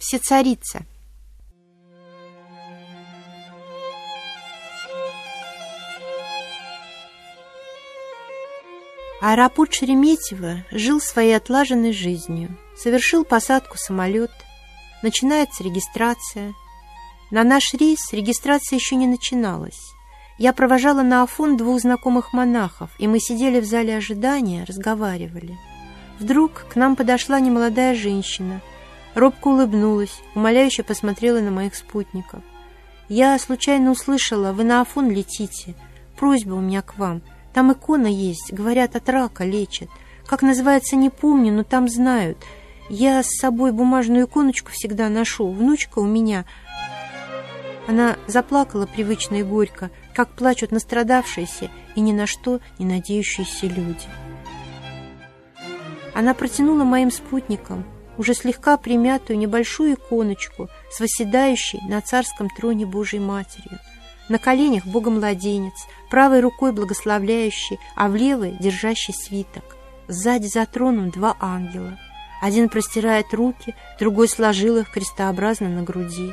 Всецарица. Аэропорт Шереметьево жил своей отлаженной жизнью. Совершил посадку самолет. Начинается регистрация. На наш рейс регистрация еще не начиналась. Я провожала на Афон двух знакомых монахов, и мы сидели в зале ожидания, разговаривали. Вдруг к нам подошла немолодая женщина – Робко улыбнулась, умоляюще посмотрела на моих спутников. «Я случайно услышала, вы на Афон летите. Просьба у меня к вам. Там икона есть, говорят, от рака лечат. Как называется, не помню, но там знают. Я с собой бумажную иконочку всегда ношу. Внучка у меня...» Она заплакала привычно и горько, как плачут настрадавшиеся и ни на что не надеющиеся люди. Она протянула моим спутникам уже слегка примятую небольшую иконочку с восседающей на царском троне Божьей Матерью. На коленях Богомладенец, правой рукой благословляющий, а в левой держащий свиток. Сзади за троном два ангела. Один простирает руки, другой сложил их крестообразно на груди.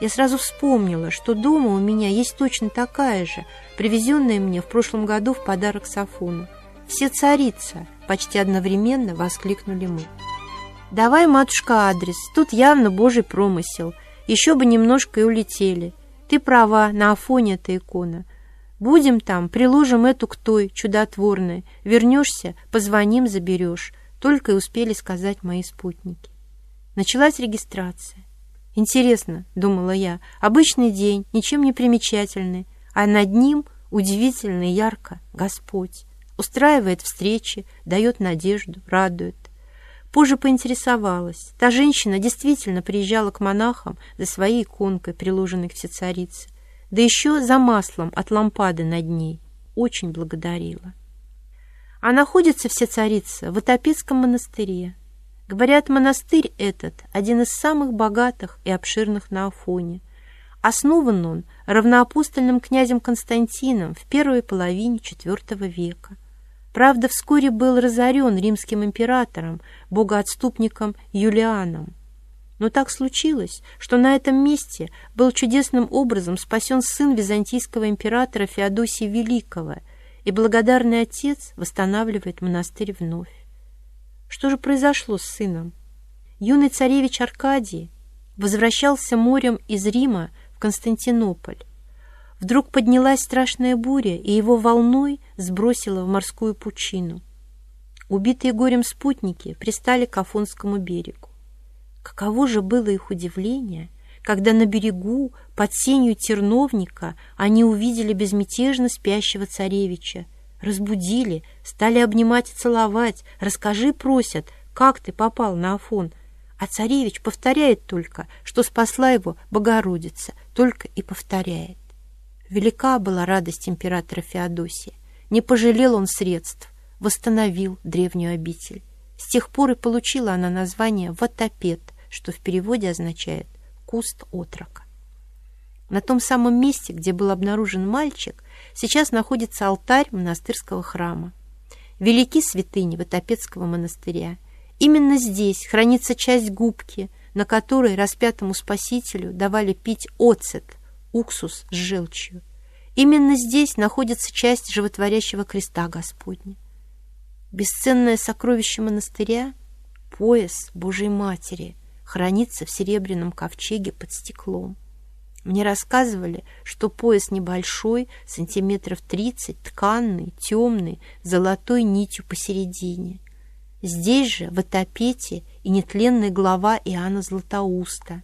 Я сразу вспомнила, что дома у меня есть точно такая же, привезенная мне в прошлом году в подарок Сафону. «Все царица!» — почти одновременно воскликнули мы. «Давай, матушка, адрес. Тут явно божий промысел. Еще бы немножко и улетели. Ты права, на Афоне эта икона. Будем там, приложим эту к той, чудотворной. Вернешься, позвоним, заберешь». Только и успели сказать мои спутники. Началась регистрация. «Интересно», — думала я, — «обычный день, ничем не примечательный, а над ним удивительно ярко Господь. Устраивает встречи, дает надежду, радует. Позже поинтересовалась. Та женщина действительно приезжала к монахам за своей иконкой, приложенной к всецарице, да еще за маслом от лампады над ней. Очень благодарила. А находится всецарица в Отопецком монастыре. Говорят, монастырь этот один из самых богатых и обширных на Афоне. Основан он равноапостольным князем Константином в первой половине IV века. Правда, вскоре был разорен римским императором, богоотступником Юлианом. Но так случилось, что на этом месте был чудесным образом спасен сын византийского императора Феодосия Великого, и благодарный отец восстанавливает монастырь вновь. Что же произошло с сыном? Юный царевич Аркадий возвращался морем из Рима в Константинополь. Вдруг поднялась страшная буря, и его волной сбросило в морскую пучину. Убитые горем спутники пристали к Афонскому берегу. Каково же было их удивление, когда на берегу, под сенью терновника, они увидели безмятежно спящего царевича, разбудили, стали обнимать и целовать. «Расскажи, просят, как ты попал на Афон?» А царевич повторяет только, что спасла его Богородица, только и повторяет. Велика была радость императора Феодосия. Не пожалел он средств, восстановил древнюю обитель. С тех пор и получила она название Ватопед, что в переводе означает «куст отрока». На том самом месте, где был обнаружен мальчик, сейчас находится алтарь монастырского храма. Велики святыни Ватопедского монастыря. Именно здесь хранится часть губки, на которой распятому спасителю давали пить оцет, уксус с желчью. Именно здесь находится часть животворящего креста Господня. Бесценное сокровище монастыря, пояс Божьей Матери, хранится в серебряном ковчеге под стеклом. Мне рассказывали, что пояс небольшой, сантиметров тридцать, тканный, темный, золотой нитью посередине. Здесь же, в Атопете, и нетленная глава Иоанна Златоуста,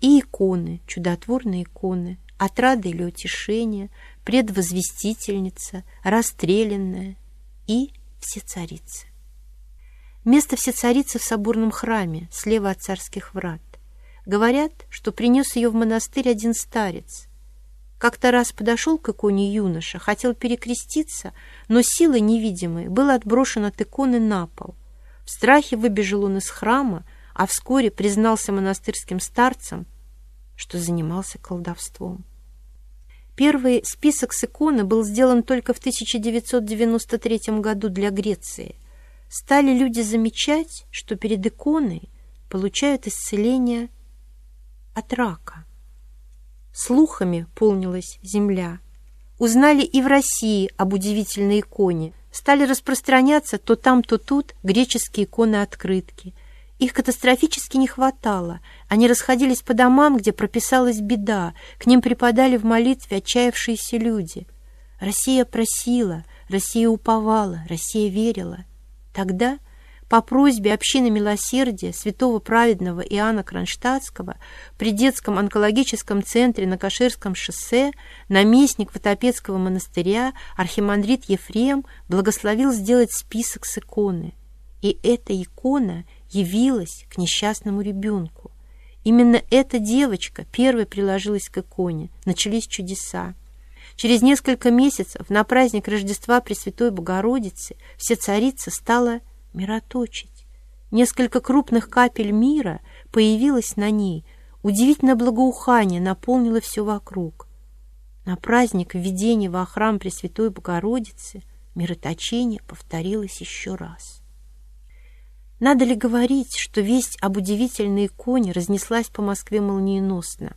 и иконы, чудотворные иконы, отрада или утешения, предвозвестительница, расстрелянная и всецарица. Место всецарицы в соборном храме, слева от царских врат. Говорят, что принес ее в монастырь один старец. Как-то раз подошел к иконе юноша, хотел перекреститься, но силой невидимой был отброшен от иконы на пол. В страхе выбежал он из храма, а вскоре признался монастырским старцам, что занимался колдовством. Первый список с иконы был сделан только в 1993 году для Греции. Стали люди замечать, что перед иконой получают исцеление от рака. Слухами полнилась земля. Узнали и в России об удивительной иконе. Стали распространяться то там, то тут греческие иконы-открытки. Их катастрофически не хватало. Они расходились по домам, где прописалась беда. К ним припадали в молитве отчаявшиеся люди. Россия просила, Россия уповала, Россия верила. Тогда по просьбе общины милосердия святого праведного Иоанна Кронштадтского при детском онкологическом центре на Каширском шоссе наместник Ватопецкого монастыря архимандрит Ефрем благословил сделать список с иконы. И эта икона явилась к несчастному ребенку. Именно эта девочка первой приложилась к иконе. Начались чудеса. Через несколько месяцев на праздник Рождества Пресвятой Богородицы все царица стала мироточить. Несколько крупных капель мира появилось на ней, удивительное благоухание наполнило все вокруг. На праздник введения во храм Пресвятой Богородицы мироточение повторилось еще раз. Надо ли говорить, что весть об удивительной иконе разнеслась по Москве молниеносно?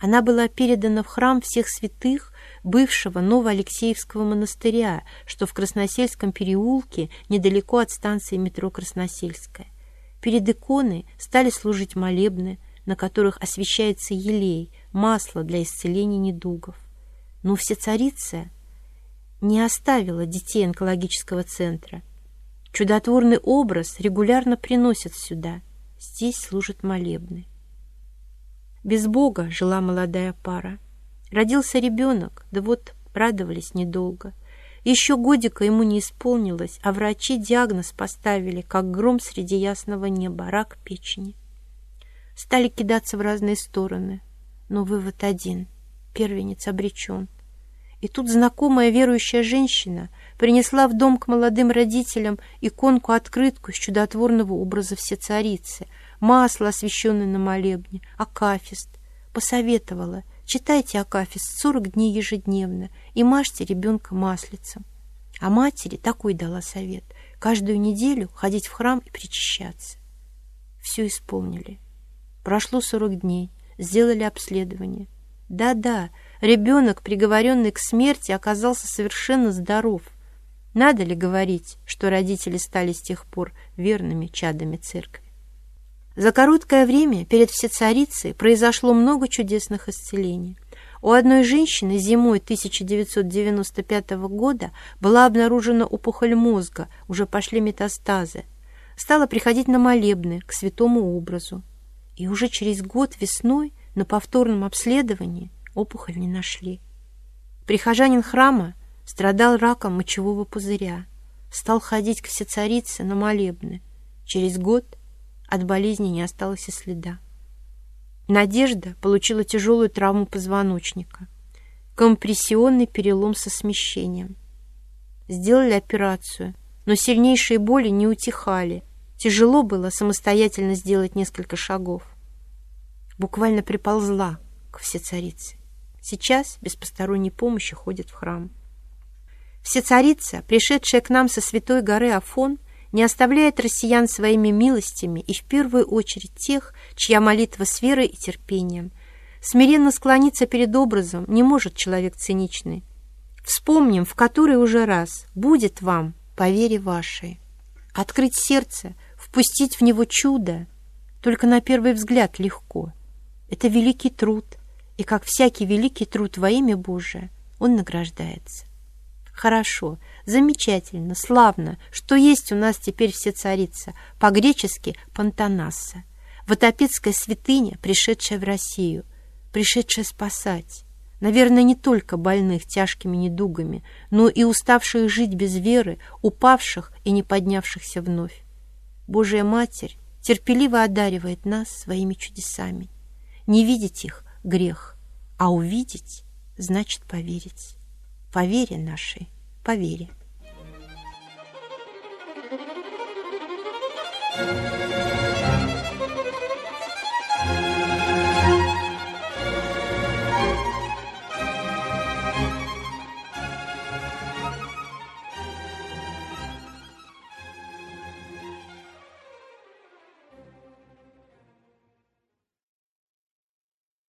Она была передана в храм всех святых бывшего Новоалексеевского монастыря, что в Красносельском переулке недалеко от станции метро Красносельская. Перед иконой стали служить молебны, на которых освещается елей, масло для исцеления недугов. Но всецарица не оставила детей онкологического центра. Чудотворный образ регулярно приносят сюда. Здесь служат молебны. Без Бога жила молодая пара. Родился ребенок, да вот радовались недолго. Еще годика ему не исполнилось, а врачи диагноз поставили, как гром среди ясного неба, рак печени. Стали кидаться в разные стороны, но вывод один — первенец обречен. И тут знакомая верующая женщина принесла в дом к молодым родителям иконку-открытку с чудотворного образа всецарицы, масло, освященное на молебне, акафист. Посоветовала — Читайте Акафист 40 дней ежедневно и мажьте ребенка маслицем. А матери такой дала совет – каждую неделю ходить в храм и причащаться. Все исполнили. Прошло 40 дней, сделали обследование. Да-да, ребенок, приговоренный к смерти, оказался совершенно здоров. Надо ли говорить, что родители стали с тех пор верными чадами церкви? За короткое время перед Всецарицей произошло много чудесных исцелений. У одной женщины зимой 1995 года была обнаружена опухоль мозга, уже пошли метастазы. Стала приходить на молебны к святому образу. И уже через год весной на повторном обследовании опухоль не нашли. Прихожанин храма страдал раком мочевого пузыря. Стал ходить к всецарице на молебны. Через год – от болезни не осталось и следа. Надежда получила тяжелую травму позвоночника, компрессионный перелом со смещением. Сделали операцию, но сильнейшие боли не утихали. Тяжело было самостоятельно сделать несколько шагов. Буквально приползла к всецарице. Сейчас без посторонней помощи ходит в храм. Всецарица, пришедшая к нам со святой горы Афон, не оставляет россиян своими милостями и в первую очередь тех, чья молитва с верой и терпением. Смиренно склониться перед образом не может человек циничный. Вспомним, в который уже раз будет вам по вере вашей. Открыть сердце, впустить в него чудо, только на первый взгляд легко. Это великий труд, и как всякий великий труд во имя Божие, он награждается. Хорошо, замечательно, славно, что есть у нас теперь все царица, по-гречески Пантанасса, ватопецкая святыня, пришедшая в Россию, пришедшая спасать. Наверное, не только больных тяжкими недугами, но и уставших жить без веры, упавших и не поднявшихся вновь. Божья Матерь терпеливо одаривает нас своими чудесами. Не видеть их — грех, а увидеть — значит поверить по вере нашей, по вере. Thank you.